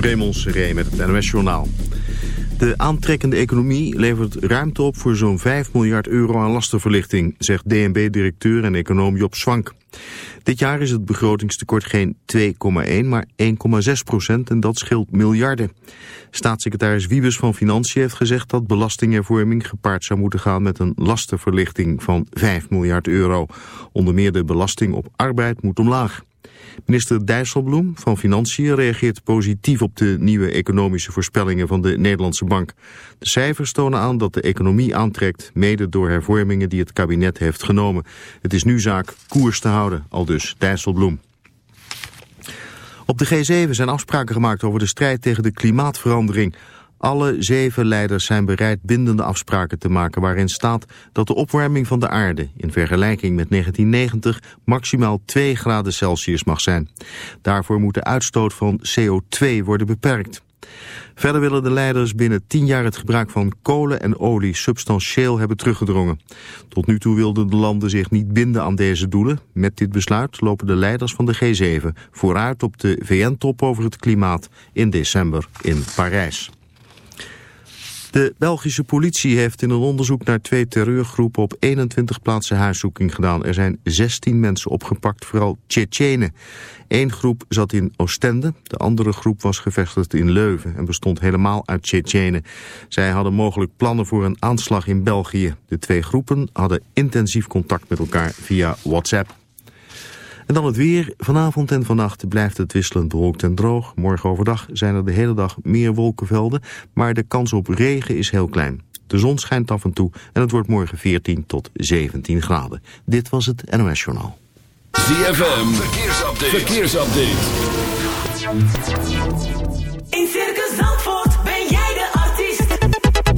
Raymond Seré met het NOS Journaal. De aantrekkende economie levert ruimte op voor zo'n 5 miljard euro aan lastenverlichting, zegt DNB-directeur en econoom Job Swank. Dit jaar is het begrotingstekort geen 2,1, maar 1,6 procent en dat scheelt miljarden. Staatssecretaris Wiebes van Financiën heeft gezegd dat belastinghervorming gepaard zou moeten gaan met een lastenverlichting van 5 miljard euro. Onder meer de belasting op arbeid moet omlaag. Minister Dijsselbloem van Financiën reageert positief op de nieuwe economische voorspellingen van de Nederlandse Bank. De cijfers tonen aan dat de economie aantrekt, mede door hervormingen die het kabinet heeft genomen. Het is nu zaak koers te houden, al dus Dijsselbloem. Op de G7 zijn afspraken gemaakt over de strijd tegen de klimaatverandering. Alle zeven leiders zijn bereid bindende afspraken te maken waarin staat dat de opwarming van de aarde in vergelijking met 1990 maximaal 2 graden Celsius mag zijn. Daarvoor moet de uitstoot van CO2 worden beperkt. Verder willen de leiders binnen 10 jaar het gebruik van kolen en olie substantieel hebben teruggedrongen. Tot nu toe wilden de landen zich niet binden aan deze doelen. Met dit besluit lopen de leiders van de G7 vooruit op de VN-top over het klimaat in december in Parijs. De Belgische politie heeft in een onderzoek naar twee terreurgroepen op 21 plaatsen huiszoeking gedaan. Er zijn 16 mensen opgepakt, vooral Tsjetsjenen. Eén groep zat in Oostende, de andere groep was gevestigd in Leuven en bestond helemaal uit Tsjetsjenen. Zij hadden mogelijk plannen voor een aanslag in België. De twee groepen hadden intensief contact met elkaar via WhatsApp. En dan het weer. Vanavond en vannacht blijft het wisselend bewolkt en droog. Morgen overdag zijn er de hele dag meer wolkenvelden, maar de kans op regen is heel klein. De zon schijnt af en toe en het wordt morgen 14 tot 17 graden. Dit was het NOS Journaal. ZFM, verkeersupdate. verkeersupdate. In Circus Zandvoort ben jij de artiest.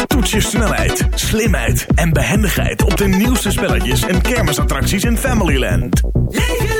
Toets je snelheid, slimheid en behendigheid op de nieuwste spelletjes en kermisattracties in Familyland. Leef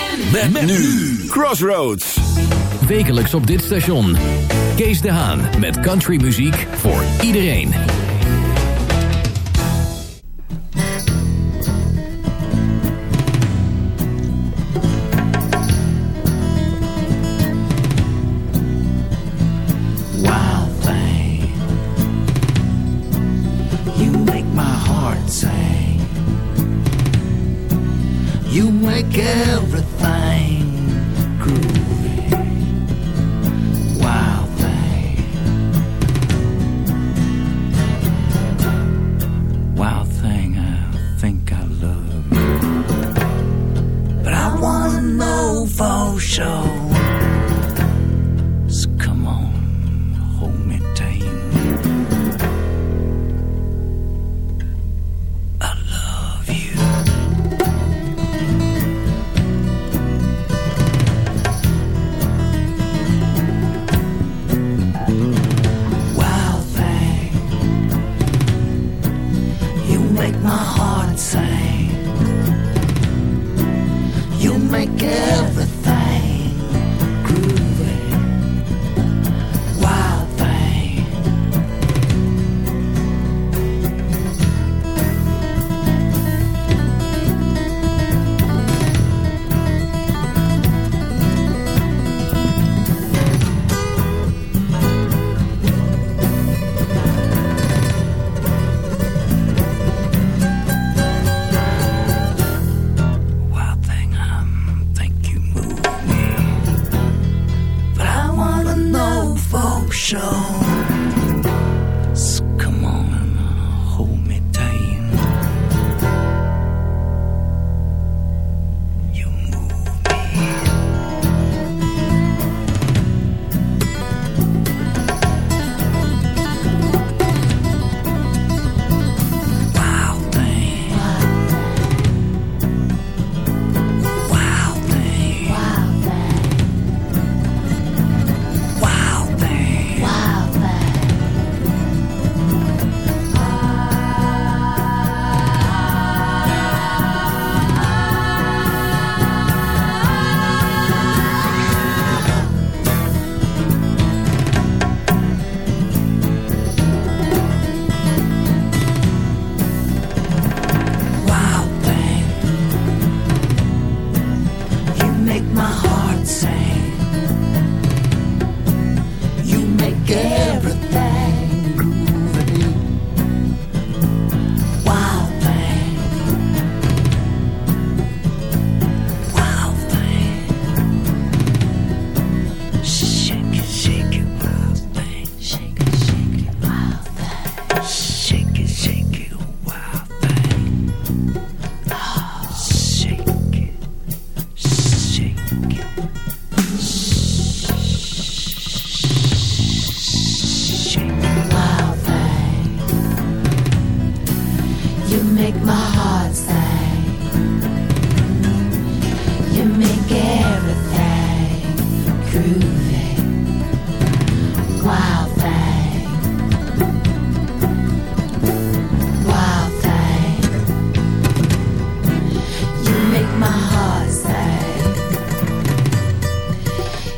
Met, nu. Crossroads. Wekelijks op dit station. Kees de Haan met countrymuziek voor iedereen.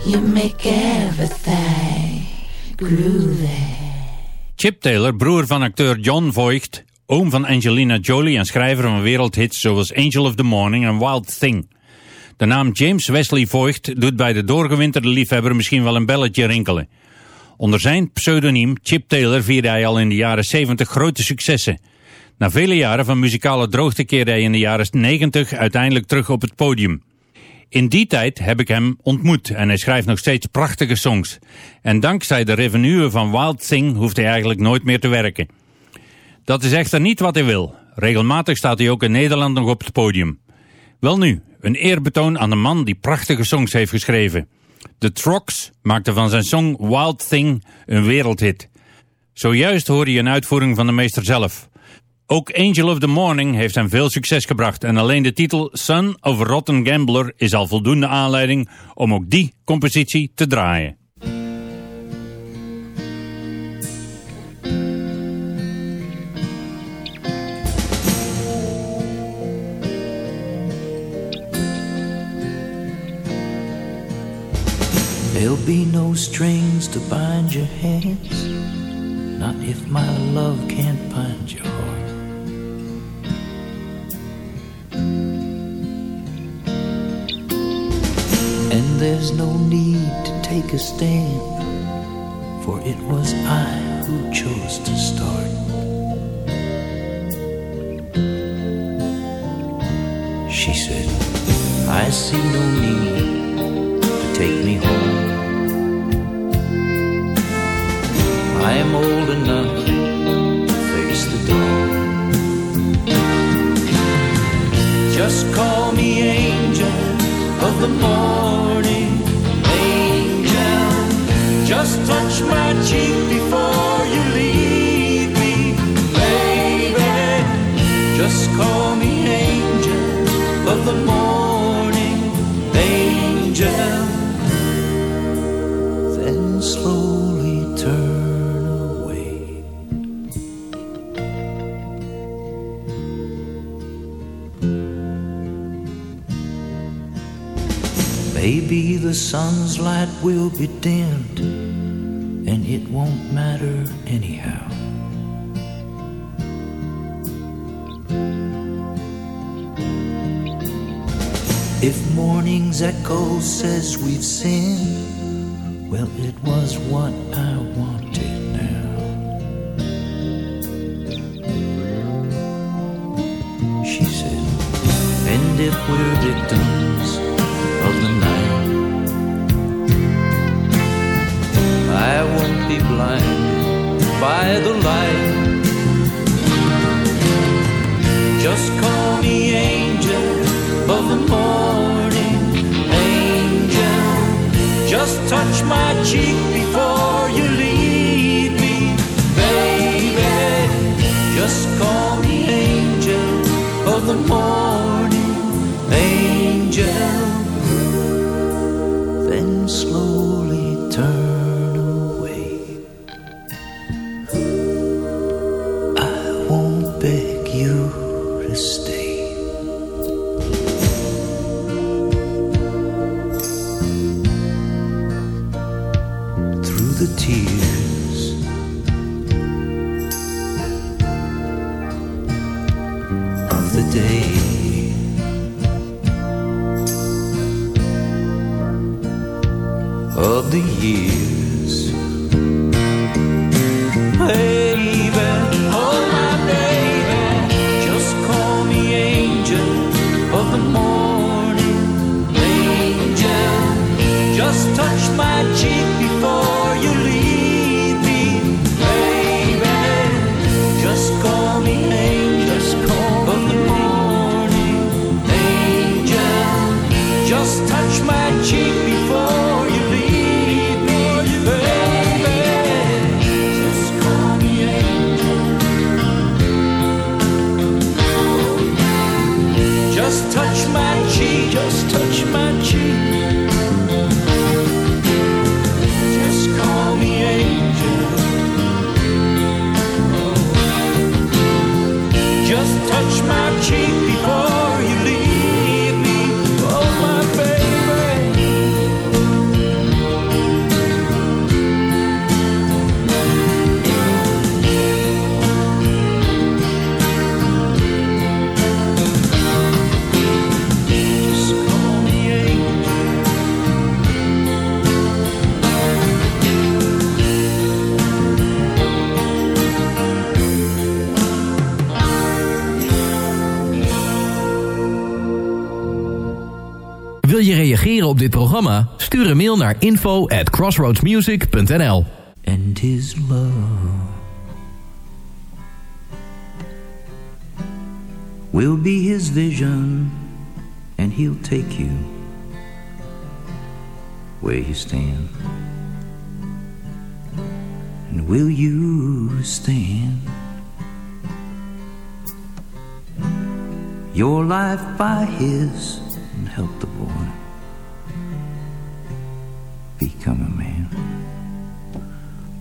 You make everything groovy. Chip Taylor, broer van acteur John Voight, oom van Angelina Jolie en schrijver van wereldhits zoals Angel of the Morning en Wild Thing. De naam James Wesley Voight doet bij de doorgewinterde liefhebber misschien wel een belletje rinkelen. Onder zijn pseudoniem Chip Taylor vierde hij al in de jaren 70 grote successen. Na vele jaren van muzikale droogte keerde hij in de jaren 90 uiteindelijk terug op het podium. In die tijd heb ik hem ontmoet en hij schrijft nog steeds prachtige songs. En dankzij de revenue van Wild Thing hoeft hij eigenlijk nooit meer te werken. Dat is echter niet wat hij wil. Regelmatig staat hij ook in Nederland nog op het podium. Wel nu, een eerbetoon aan de man die prachtige songs heeft geschreven. The Trox maakte van zijn song Wild Thing een wereldhit. Zojuist hoorde je een uitvoering van de meester zelf. Ook Angel of the Morning heeft hem veel succes gebracht en alleen de titel Son of Rotten Gambler is al voldoende aanleiding om ook die compositie te draaien. There'll be no strings to bind your hands, not if my love can't bind your heart. There's no need to take a stand, for it was I who chose to start. She said, I see no need to take me home. I am old enough to face the dawn. Just call me angel of the morning, sun's light will be dimmed, echo says we've sinned, the tears of the day. Of the years, programma? Stuur een mail naar info at crossroadsmusic.nl and his love will be his vision, and he'll take you where you stand. And will you stand your life by his and help the become a man?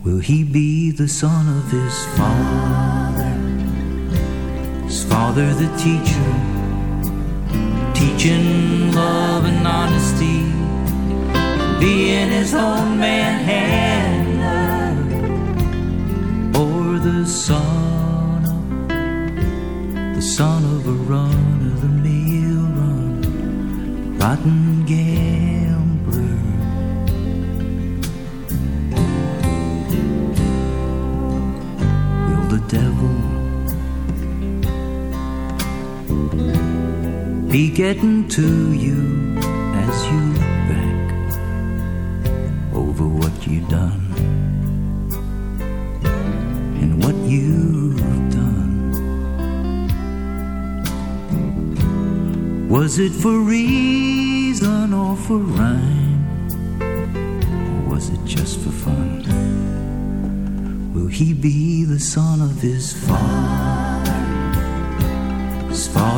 Will he be the son of his father? His father, the teacher, teaching love and honesty, being his own man handler, or the son of the son of a run of the mill run, rotten gambler. Be getting to you as you look back over what you've done and what you've done? Was it for reason or for rhyme? Or was it just for fun? Will he be the son of his father?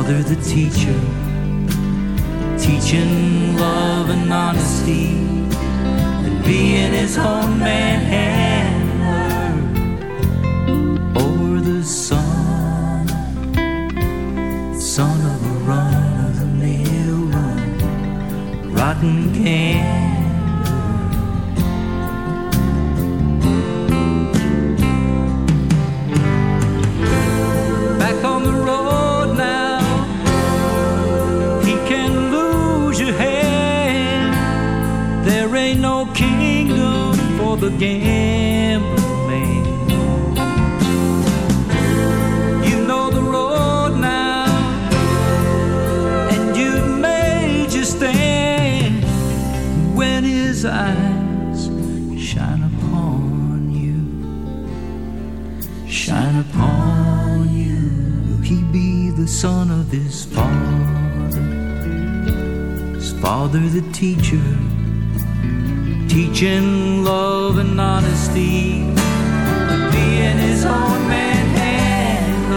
Father, the teacher, teaching love and honesty, and being his own man. Or the son, son of a run of the mill run, rotten can. Gambling man. You know the road now, and you've made your stand. When his eyes shine upon you, shine upon you. He be the son of his father? His father, the teacher, teaching love and honesty. Being his own man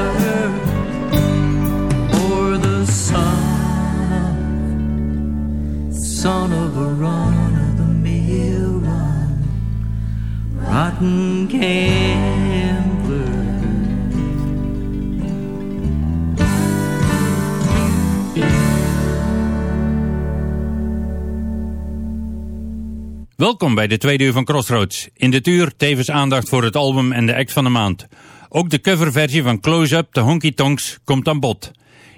or the son of, son of a run of the mill run, rotten gambler. Welkom bij de tweede uur van Crossroads. In dit uur tevens aandacht voor het album en de act van de maand. Ook de coverversie van Close Up, de Honky Tonks, komt aan bod.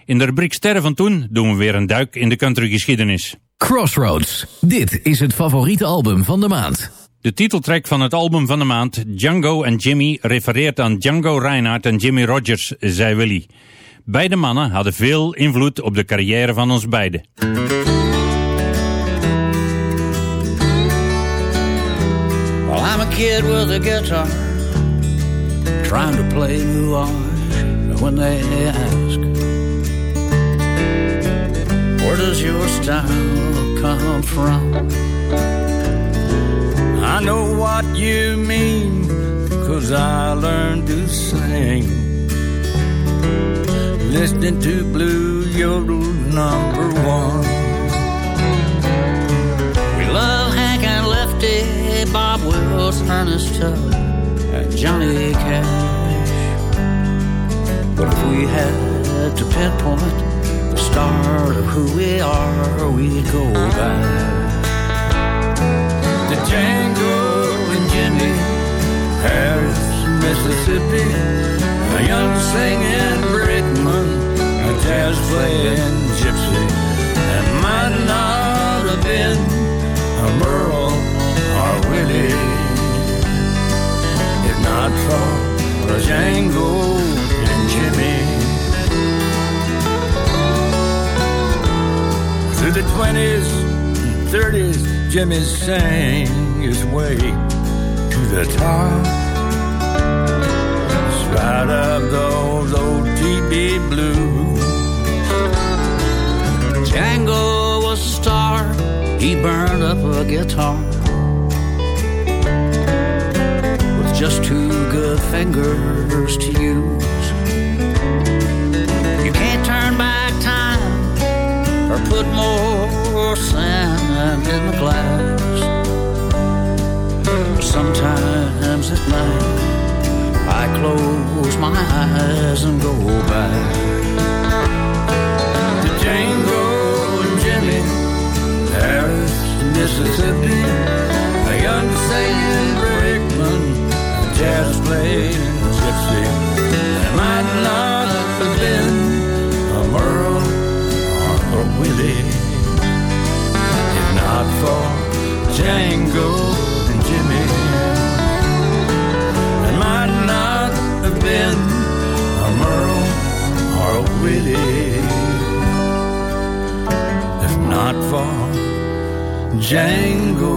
In de rubriek Sterren van Toen doen we weer een duik in de countrygeschiedenis. Crossroads. Dit is het favoriete album van de maand. De titeltrack van het album van de maand, Django and Jimmy, refereert aan Django Reinhardt en Jimmy Rogers, zei Willy. Beide mannen hadden veel invloed op de carrière van ons beiden. Kid with a guitar, trying to play nuage when they ask, Where does your style come from? I know what you mean, cause I learned to sing. Listening to Blue Yodel number one. Bob Wills, Ernest Tubb, and Johnny Cash. But if we had to pinpoint the start of who we are, we'd go back. To Django and Jimmy, Paris, Mississippi, a young singing brakeman, a jazz playing gypsy, and might not have been a Merle or Willie, if not for Django and Jimmy. Through the twenties, and thirties, Jimmy sang his way to the top. Spite of those old TB blues. Django was a star, he burned up a guitar. Just two good fingers to use. You can't turn back time or put more sand in the glass. Sometimes at night I close my eyes and go back to Django and Jimmy, Paris, Mississippi, a young Django and Jimmy. It might not have been a Merle or a Willie, if not for Django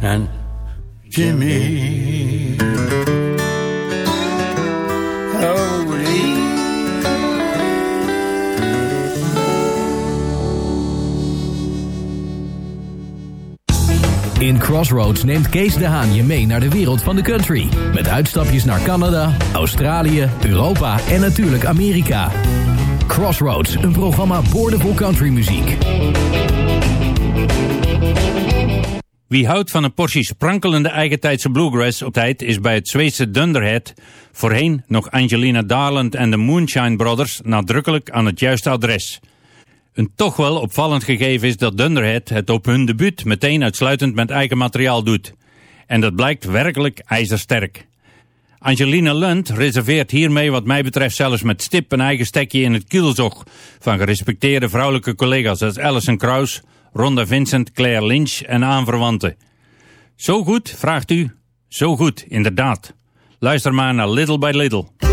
and Jimmy. Crossroads neemt Kees de Haan je mee naar de wereld van de country. Met uitstapjes naar Canada, Australië, Europa en natuurlijk Amerika. Crossroads, een programma boordevol countrymuziek. Wie houdt van een portie sprankelende eigentijdse bluegrass op tijd is bij het Zweedse Dunderhead, voorheen nog Angelina Darland en de Moonshine Brothers, nadrukkelijk aan het juiste adres. Een toch wel opvallend gegeven is dat Dunderhead het op hun debuut meteen uitsluitend met eigen materiaal doet. En dat blijkt werkelijk ijzersterk. Angelina Lund reserveert hiermee wat mij betreft zelfs met stip een eigen stekje in het kielzog van gerespecteerde vrouwelijke collega's als Alison Krauss, Rhonda Vincent, Claire Lynch en aanverwanten. Zo goed, vraagt u? Zo goed, inderdaad. Luister maar naar Little by Little.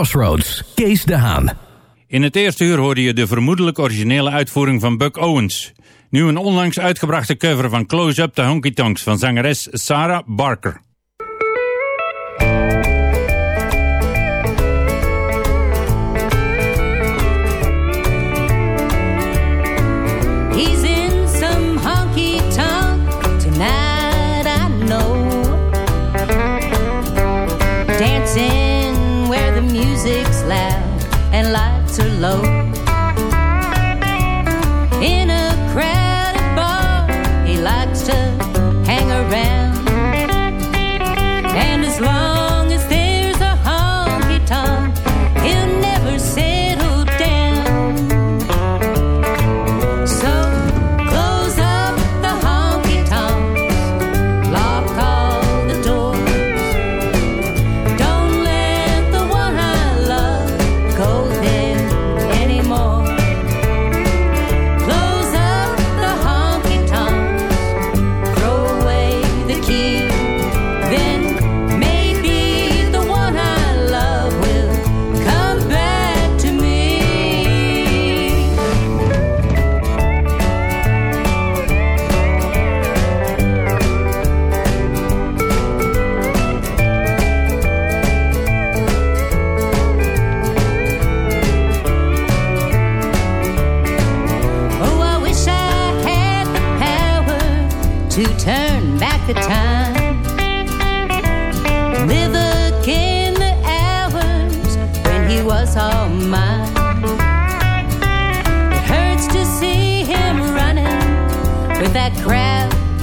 Crossroads, Kees de Haan. In het eerste uur hoorde je de vermoedelijk originele uitvoering van Buck Owens. Nu een onlangs uitgebrachte cover van Close Up the Honky Tonks van zangeres Sarah Barker.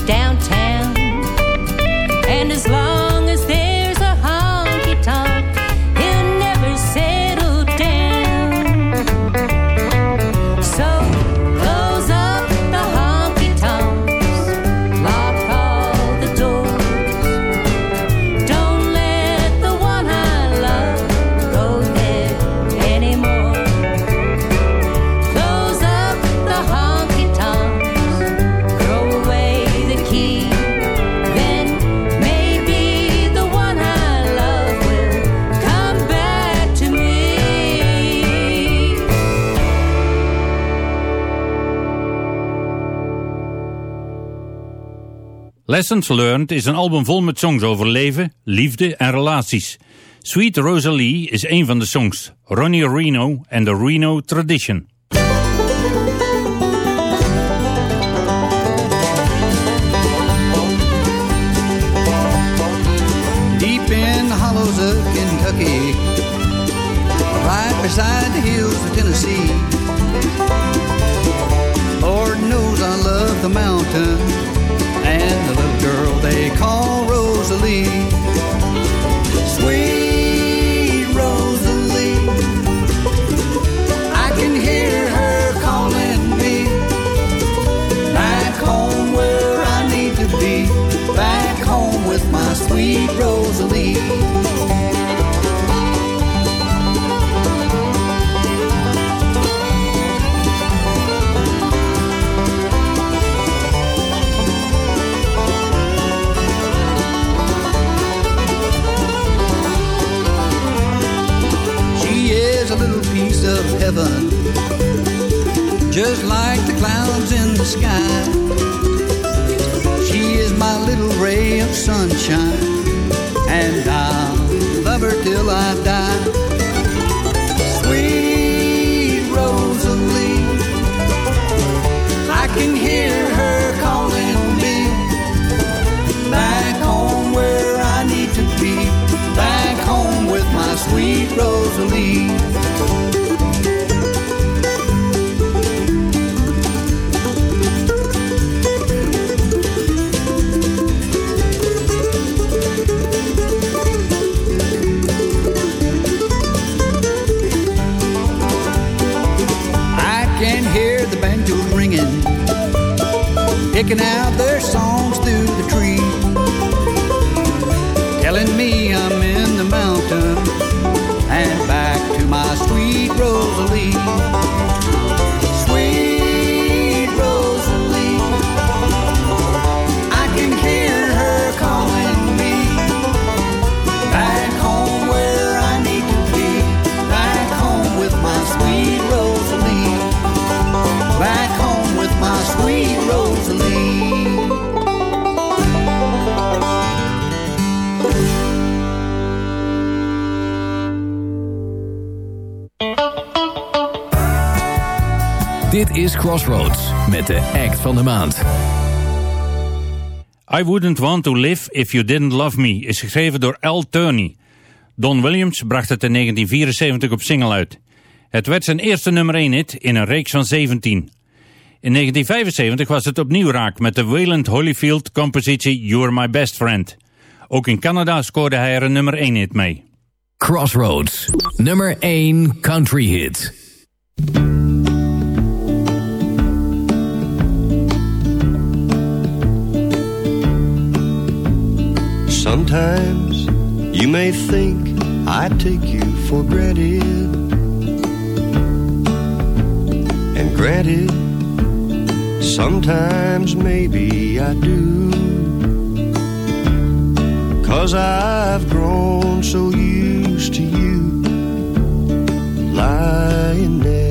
Downtown. And as long Lessons Learned is een album vol met songs over leven, liefde en relaties. Sweet Rosalie is een van de songs. Ronnie Reno en de Reno Tradition. Heaven, just like the clouds in the sky. She is my little ray of sunshine, and I'll love her till I die. Sweet Rosalie, I can hear her calling me back home where I need to be, back home with my sweet Rosalie. picking out their song. Is Crossroads met de act van de maand. I Wouldn't Want to Live If You Didn't Love Me is geschreven door Al Turney. Don Williams bracht het in 1974 op single uit. Het werd zijn eerste nummer 1 hit in een reeks van 17. In 1975 was het opnieuw raak met de Wayland Holyfield compositie You're My Best Friend. Ook in Canada scoorde hij er een nummer 1 hit mee. Crossroads, nummer 1 country hit. Sometimes you may think I take you for granted. And granted, sometimes maybe I do. Cause I've grown so used to you lying next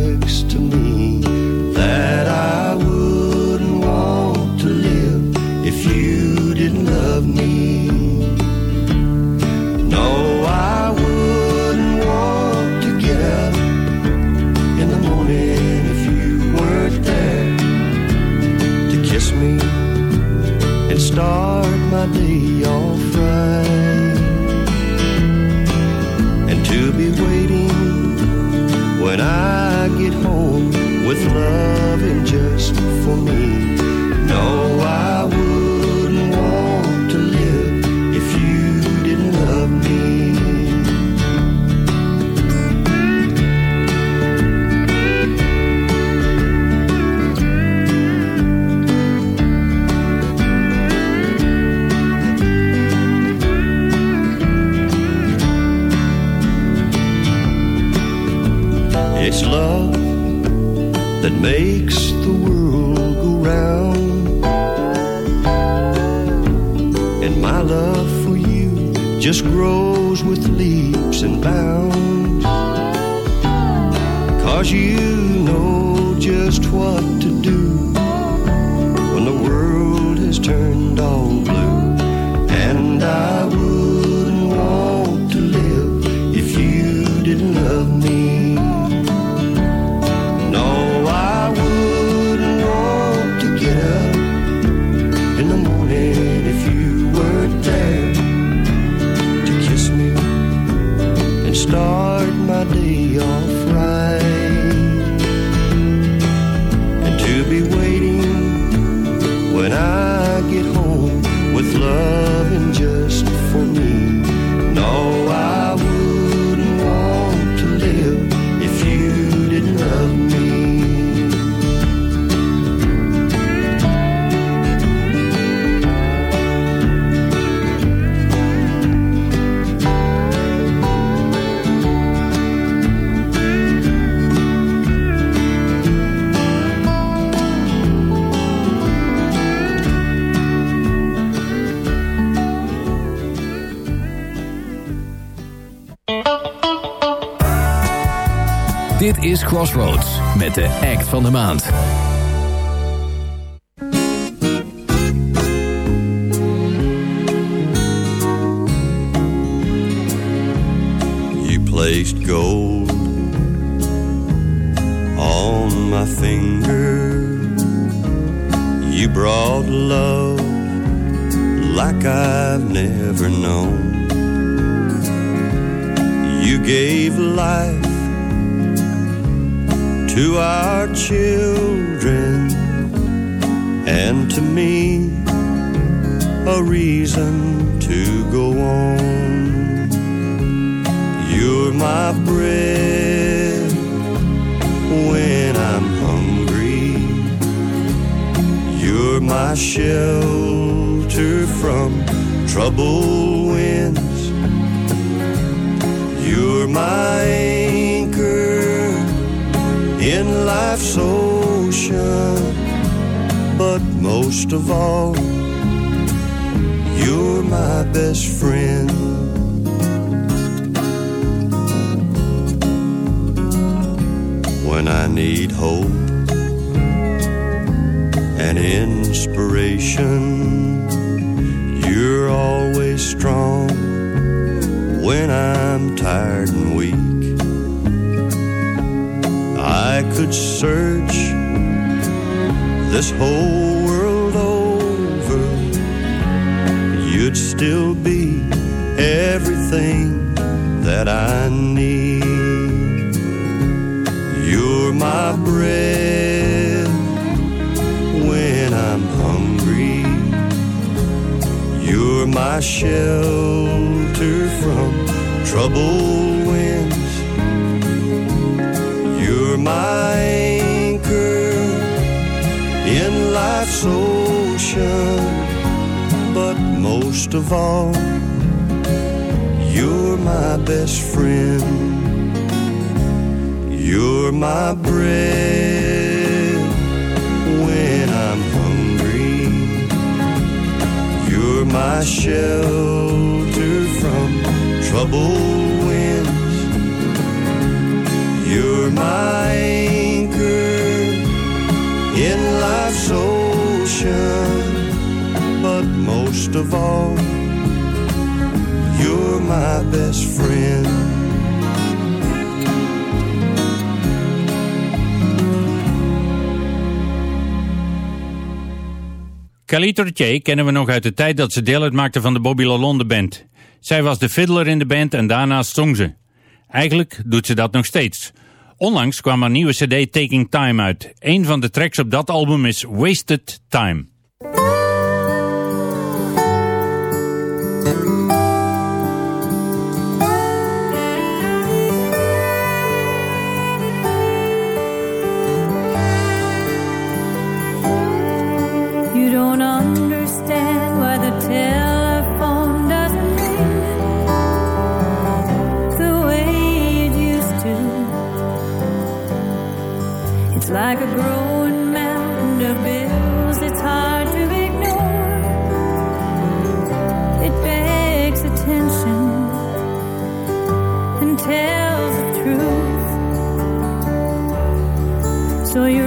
my day right. And to be waiting when I get home with loving just for me. Just grows with leaps and bounds. Cause you de act van de maand. A reason to go on. You're my bread when I'm hungry. You're my shelter from trouble winds. You're my anchor in life's ocean. But most of all, you're my best friend. When I need hope and inspiration, you're always strong when I'm tired and weak. I could search this whole you'd still be everything that I need. You're my bread when I'm hungry. You're my shelter from troubled winds. You're my anchor in life's ocean. Most of all, you're my best friend. You're my bread when I'm hungry. You're my shelter from troubled winds. You're my most of all, you're my best friend. Kelly Tortier kennen we nog uit de tijd dat ze deel uitmaakte van de Bobby Lalonde Band. Zij was de fiddler in de band en daarnaast zong ze. Eigenlijk doet ze dat nog steeds. Onlangs kwam haar nieuwe cd Taking Time uit. Een van de tracks op dat album is Wasted Time. Like a growing mountain of bills, it's hard to ignore. It begs attention and tells the truth. So you're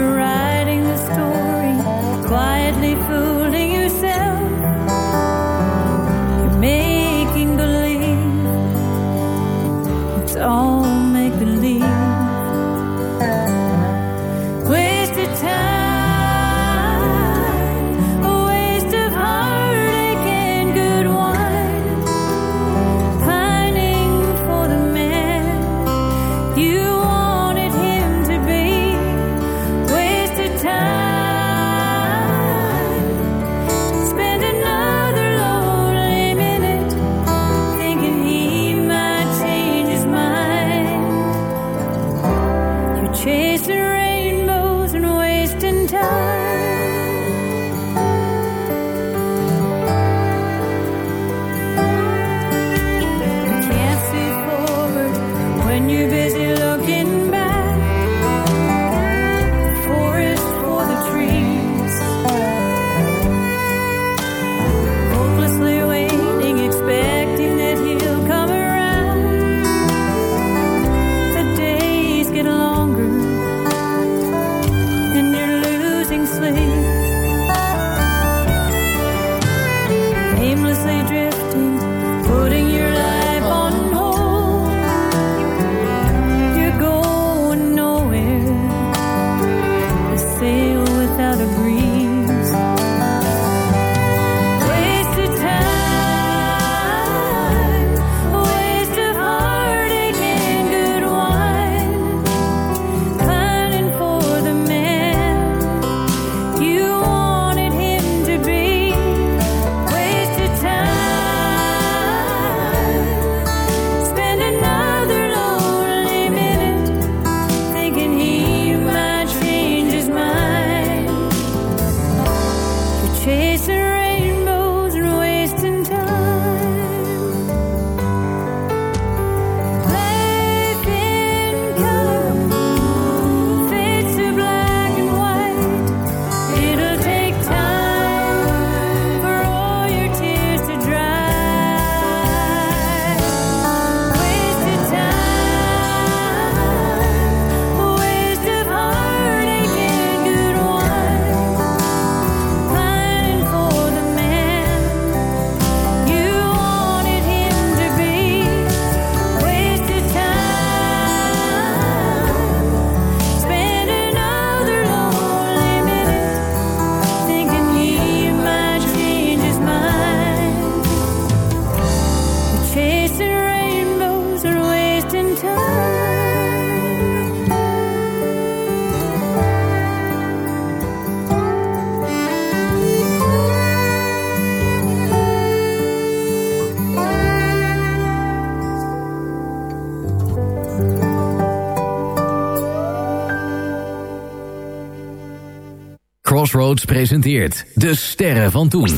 Crossroads presenteert De Sterren van Toen.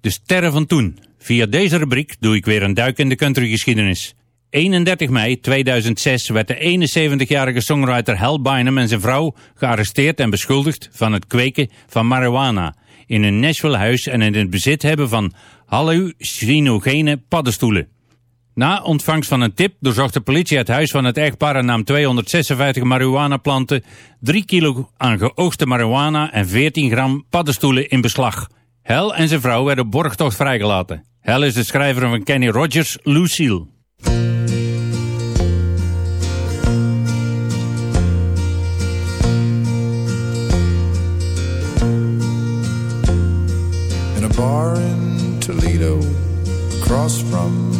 De Sterren van Toen. Via deze rubriek doe ik weer een duik in de countrygeschiedenis. 31 mei 2006 werd de 71-jarige songwriter Hal Bynum en zijn vrouw gearresteerd en beschuldigd van het kweken van marijuana in een Nashville huis en in het bezit hebben van hallucinogene paddenstoelen. Na ontvangst van een tip doorzocht de politie het huis van het echtpaar en nam 256 marihuana-planten, 3 kilo aan geoogste marihuana en 14 gram paddenstoelen in beslag. Hel en zijn vrouw werden borgtocht vrijgelaten. Hel is de schrijver van Kenny Rogers, Lucille. in a bar in Toledo, across from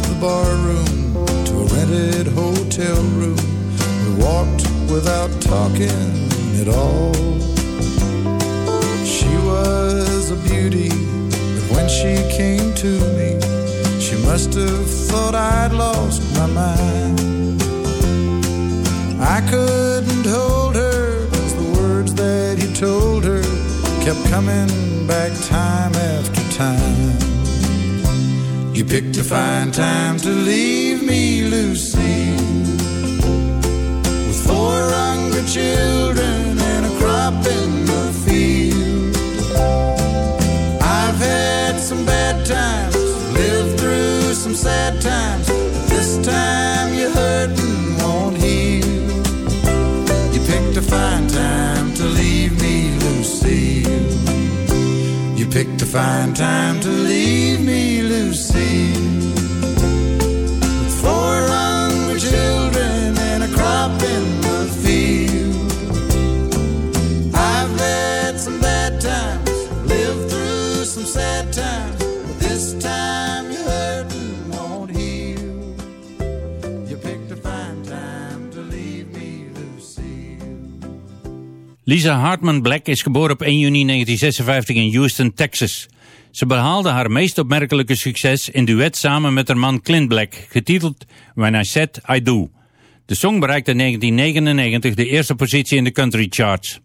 bar room to a rented hotel room, we walked without talking at all. She was a beauty, but when she came to me, she must have thought I'd lost my mind. I couldn't hold her, cause the words that he told her kept coming back time after time. You picked a fine time to leave me, Lucy, with four hungry children and a crop in the field. I've had some bad times, lived through some sad times, this time you're hurting won't Fine time to leave me, Lucy? With four hungry children and a crop in the field. I've had some bad times, lived through some sad times, Lisa Hartman Black is geboren op 1 juni 1956 in Houston, Texas. Ze behaalde haar meest opmerkelijke succes in duet samen met haar man Clint Black, getiteld When I Said I Do. De song bereikte in 1999 de eerste positie in de country charts.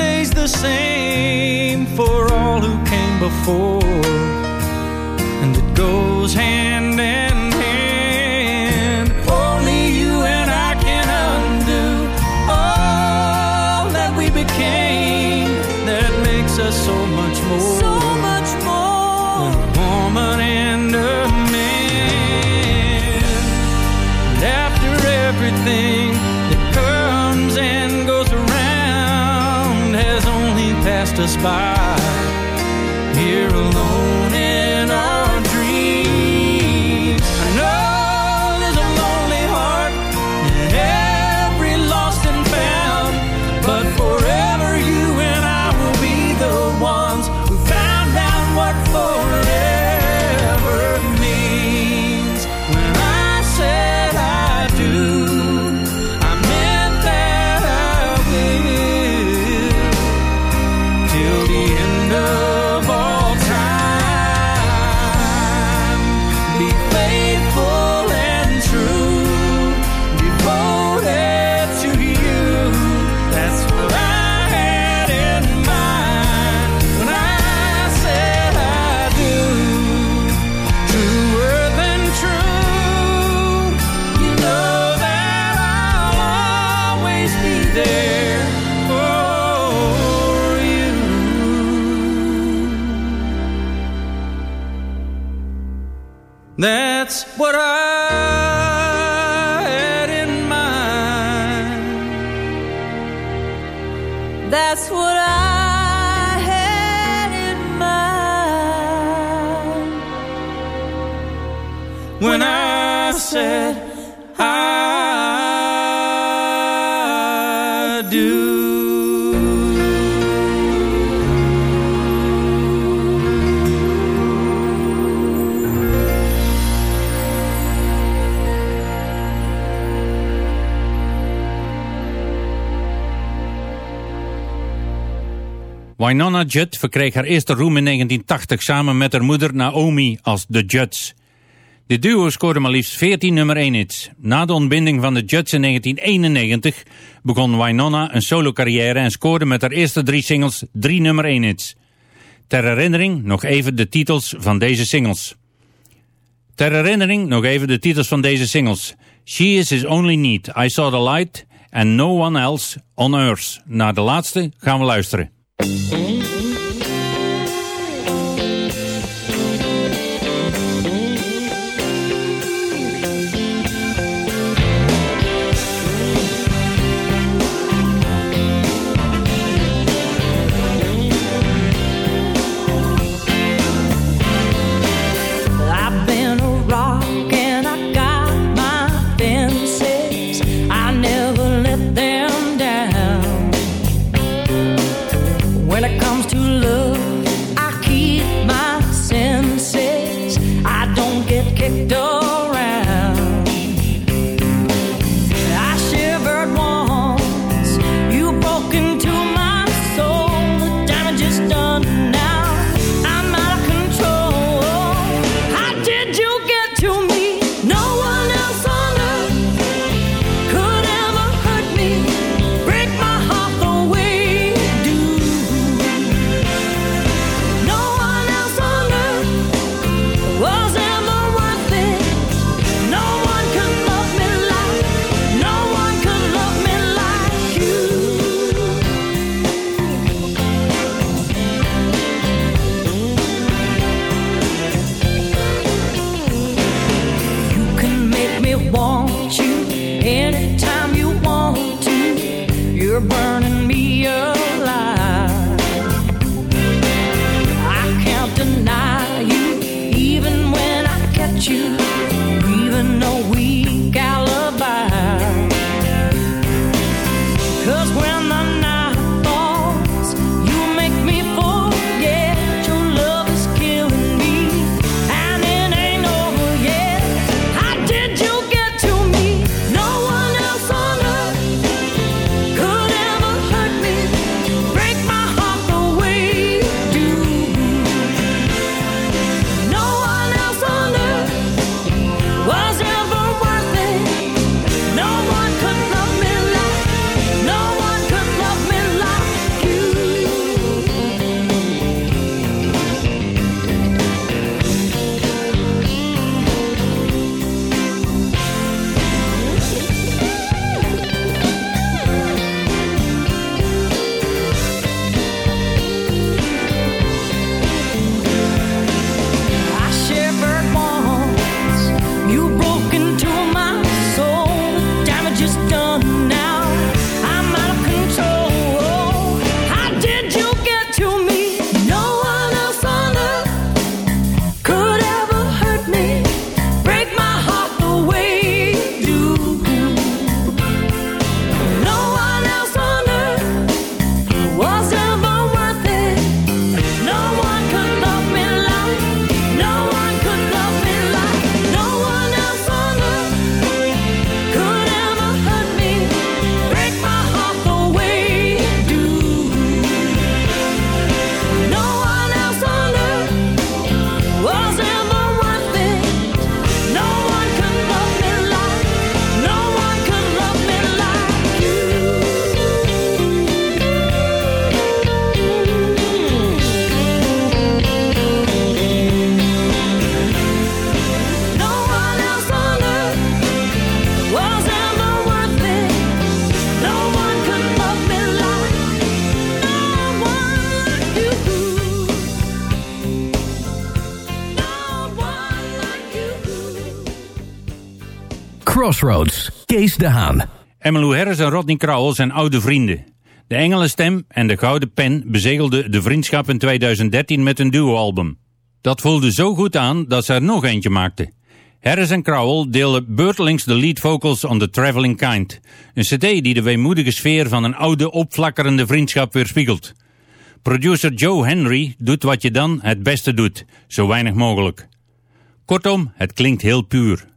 stays the same for all who came before. have said I do. Winona Judd verkreeg haar eerste roem in 1980 samen met haar moeder Naomi als The Judds. De duo scoorde maar liefst 14 nummer 1 hits. Na de ontbinding van de Judds in 1991 begon Wynonna een solo carrière en scoorde met haar eerste drie singles drie nummer 1 hits. Ter herinnering nog even de titels van deze singles. Ter herinnering nog even de titels van deze singles. She is his only need, I saw the light and no one else on earth. Naar de laatste gaan we luisteren. Crossroads, Kees de Haan. Emmylou Harris en Rodney Crowell zijn oude vrienden. De Engelenstem en de Gouden Pen bezegelden de vriendschap in 2013 met een duoalbum. Dat voelde zo goed aan dat ze er nog eentje maakten. Harris en Crowell deelden beurtelings de lead vocals on The Traveling Kind. Een cd die de weemoedige sfeer van een oude opflakkerende vriendschap weerspiegelt. Producer Joe Henry doet wat je dan het beste doet, zo weinig mogelijk. Kortom, het klinkt heel puur.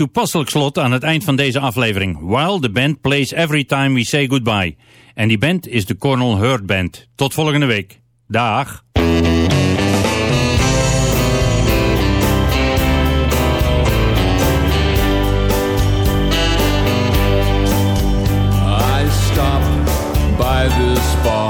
toepasselijk slot aan het eind van deze aflevering. While the band plays every time we say goodbye. En die band is de Cornell Hurt Band. Tot volgende week. Dag. by this bar.